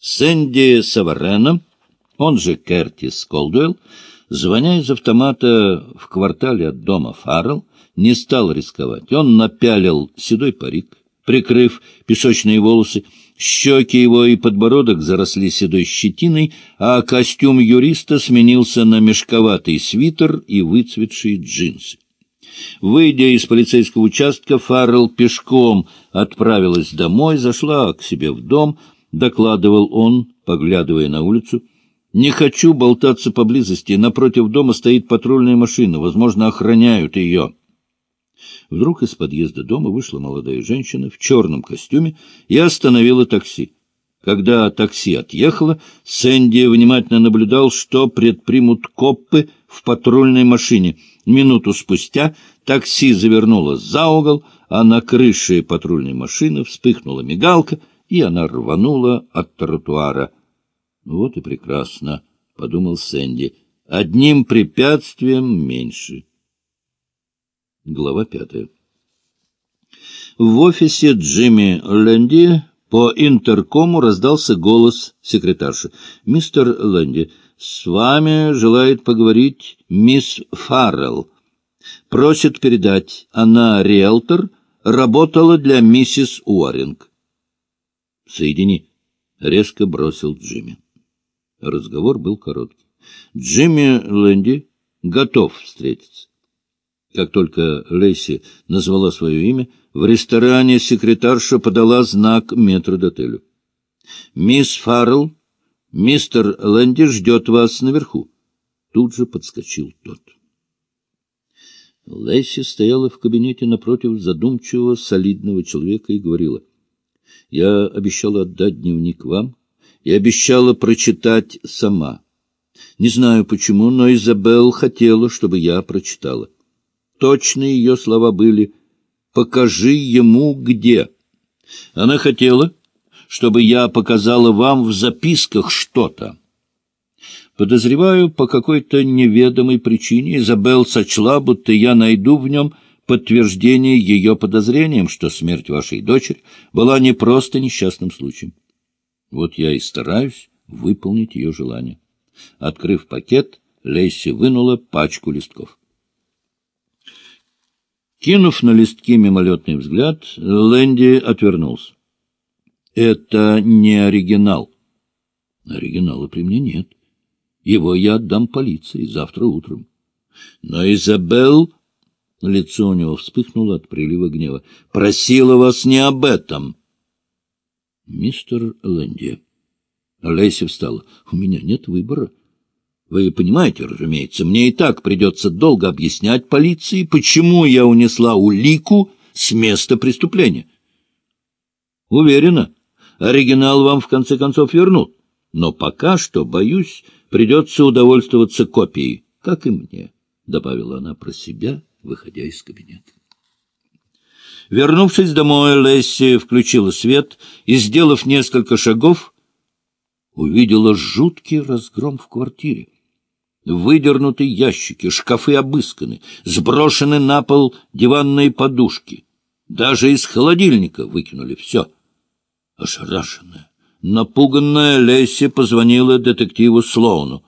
Сэнди Саварена, он же Кертис Колдуэлл, звоня из автомата в квартале от дома Фаррелл, не стал рисковать. Он напялил седой парик, прикрыв песочные волосы, щеки его и подбородок заросли седой щетиной, а костюм юриста сменился на мешковатый свитер и выцветшие джинсы. Выйдя из полицейского участка, Фаррелл пешком отправилась домой, зашла к себе в дом, докладывал он, поглядывая на улицу. «Не хочу болтаться поблизости. Напротив дома стоит патрульная машина. Возможно, охраняют ее». Вдруг из подъезда дома вышла молодая женщина в черном костюме и остановила такси. Когда такси отъехало, Сэнди внимательно наблюдал, что предпримут коппы в патрульной машине. Минуту спустя такси завернуло за угол, а на крыше патрульной машины вспыхнула мигалка, и она рванула от тротуара. «Вот и прекрасно», — подумал Сэнди, — «одним препятствием меньше». Глава пятая. В офисе Джимми Лэнди по интеркому раздался голос секретарши. «Мистер Лэнди, с вами желает поговорить мисс Фаррелл. Просит передать, она риэлтор, работала для миссис Уоринг». «Соедини», — резко бросил Джимми. Разговор был короткий. «Джимми Лэнди готов встретиться». Как только Лейси назвала свое имя, в ресторане секретарша подала знак метродотелю. «Мисс Фаррелл, мистер Лэнди ждет вас наверху». Тут же подскочил тот. Лейси стояла в кабинете напротив задумчивого, солидного человека и говорила, «Я обещала отдать дневник вам и обещала прочитать сама. Не знаю почему, но Изабелл хотела, чтобы я прочитала». Точные ее слова были «покажи ему где». Она хотела, чтобы я показала вам в записках что-то. Подозреваю, по какой-то неведомой причине Изабелл сочла, будто я найду в нем подтверждение ее подозрениям, что смерть вашей дочери была не просто несчастным случаем. Вот я и стараюсь выполнить ее желание. Открыв пакет, Лейси вынула пачку листков. Кинув на листки мимолетный взгляд, Лэнди отвернулся. — Это не оригинал. — Оригинала при мне нет. Его я отдам полиции завтра утром. Но Изабелл... Лицо у него вспыхнуло от прилива гнева. — Просила вас не об этом. — Мистер Лэнди... Лейси встала. — У меня нет выбора. — вы понимаете, разумеется, мне и так придется долго объяснять полиции, почему я унесла улику с места преступления. Уверена, оригинал вам в конце концов вернут, но пока что, боюсь, придется удовольствоваться копией, как и мне, — добавила она про себя, выходя из кабинета. Вернувшись домой, Лесси включила свет и, сделав несколько шагов, увидела жуткий разгром в квартире. Выдернуты ящики, шкафы обысканы, сброшены на пол диванные подушки. Даже из холодильника выкинули все. Ошарашенная, напуганная Лесси позвонила детективу Слоуну.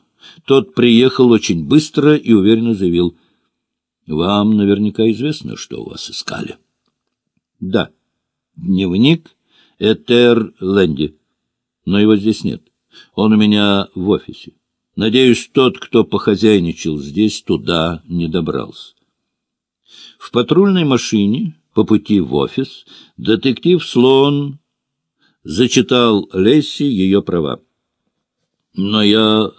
Тот приехал очень быстро и уверенно заявил. — Вам наверняка известно, что у вас искали. — Да. Дневник Этер Лэнди. Но его здесь нет. Он у меня в офисе. Надеюсь, тот, кто похозяйничал здесь, туда не добрался. В патрульной машине по пути в офис детектив Слоун зачитал Лесси ее права. Но я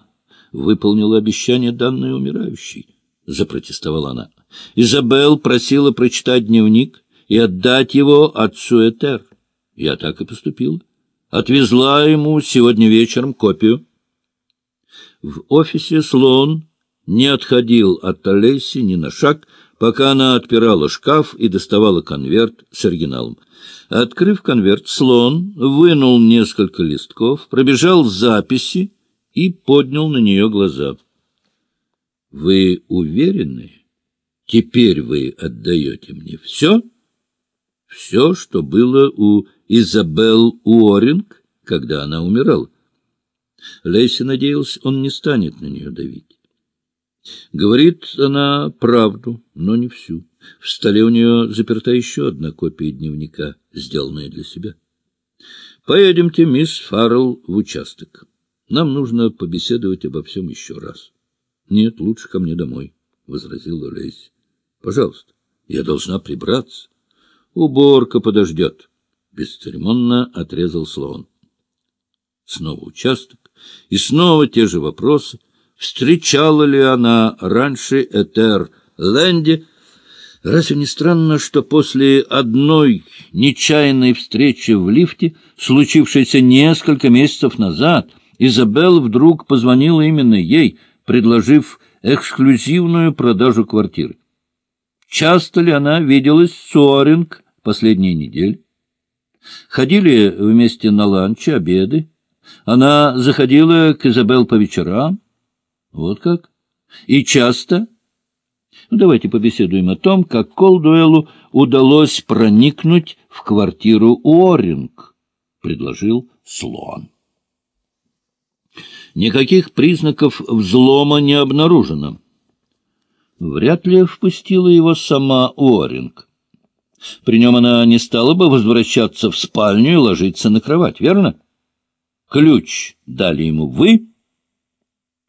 выполнила обещание, данное умирающей, — запротестовала она. Изабелл просила прочитать дневник и отдать его отцу Этер. Я так и поступила. Отвезла ему сегодня вечером копию. В офисе Слоун не отходил от Толесси ни на шаг, пока она отпирала шкаф и доставала конверт с оригиналом. Открыв конверт, Слон вынул несколько листков, пробежал записи и поднял на нее глаза. — Вы уверены? Теперь вы отдаете мне все? Все, что было у Изабелл Уоринг, когда она умирала? Лейси надеялся, он не станет на нее давить. Говорит она правду, но не всю. В столе у нее заперта еще одна копия дневника, сделанная для себя. Поедемте, мисс Фаррелл, в участок. Нам нужно побеседовать обо всем еще раз. — Нет, лучше ко мне домой, — возразила Лейси. — Пожалуйста, я должна прибраться. — Уборка подождет, — бесцеремонно отрезал Слоун. Снова участок, и снова те же вопросы. Встречала ли она раньше Этер Лэнди, Разве не странно, что после одной нечаянной встречи в лифте, случившейся несколько месяцев назад, Изабелл вдруг позвонила именно ей, предложив эксклюзивную продажу квартиры? Часто ли она виделась с Уоринг последние недели? Ходили вместе на ланчи, обеды. Она заходила к Изабелл по вечерам. Вот как? И часто ну, давайте побеседуем о том, как Колдуэлу удалось проникнуть в квартиру Уорринг, — предложил Слоан. Никаких признаков взлома не обнаружено. Вряд ли впустила его сама Уорринг. При нем она не стала бы возвращаться в спальню и ложиться на кровать, верно? Ключ дали ему вы?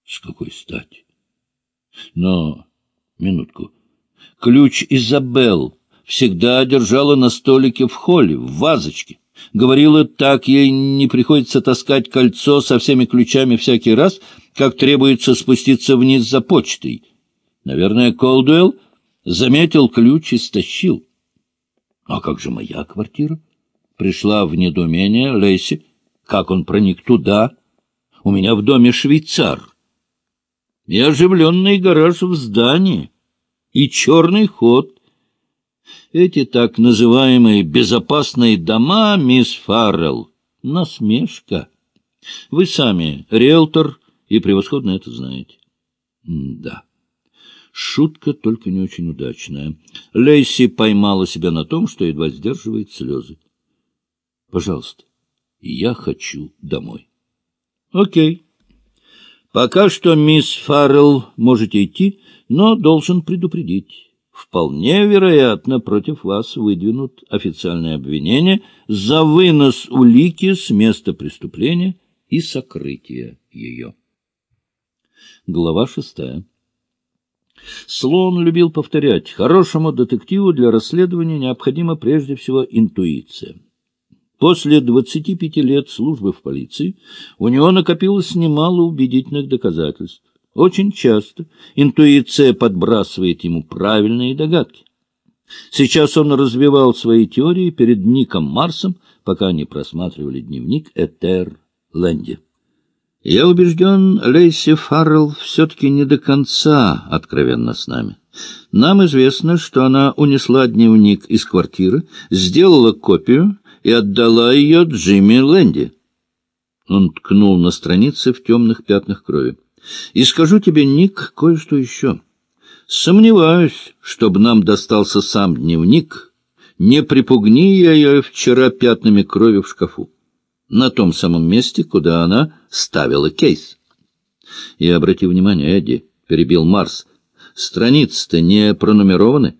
С какой стати? Но Минутку. Ключ Изабелл всегда держала на столике в холле, в вазочке. Говорила, так ей не приходится таскать кольцо со всеми ключами всякий раз, как требуется спуститься вниз за почтой. Наверное, Колдуэлл заметил ключ и стащил. А как же моя квартира? Пришла в недоумение Лейси. Как он проник туда? У меня в доме швейцар и оживленный гараж в здании, и черный ход. Эти так называемые безопасные дома, мисс Фаррелл, насмешка. Вы сами риэлтор и превосходно это знаете. да. Шутка только не очень удачная. Лейси поймала себя на том, что едва сдерживает слезы. Пожалуйста, я хочу домой. Окей. Пока что, мисс Фаррелл, можете идти, но должен предупредить. Вполне вероятно, против вас выдвинут официальное обвинение за вынос улики с места преступления и сокрытие ее. Глава шестая. Слон любил повторять, хорошему детективу для расследования необходима прежде всего интуиция. После 25 лет службы в полиции у него накопилось немало убедительных доказательств. Очень часто интуиция подбрасывает ему правильные догадки. Сейчас он развивал свои теории перед Ником Марсом, пока они просматривали дневник Этер Лэнди. Я убежден, Лейси Фаррелл все-таки не до конца откровенна с нами. Нам известно, что она унесла дневник из квартиры, сделала копию и отдала ее Джимми Лэнди. Он ткнул на странице в темных пятнах крови. И скажу тебе, Ник, кое-что еще. Сомневаюсь, чтобы нам достался сам дневник. Не припугни я ее вчера пятнами крови в шкафу. На том самом месте, куда она ставила кейс. И обрати внимание, Эдди, — перебил Марс, — страницы-то не пронумерованы.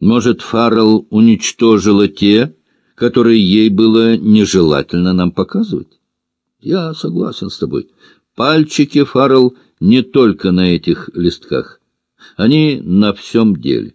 Может, Фаррелл уничтожила те, которые ей было нежелательно нам показывать. Я согласен с тобой. Пальчики Фаррелл не только на этих листках. Они на всем деле.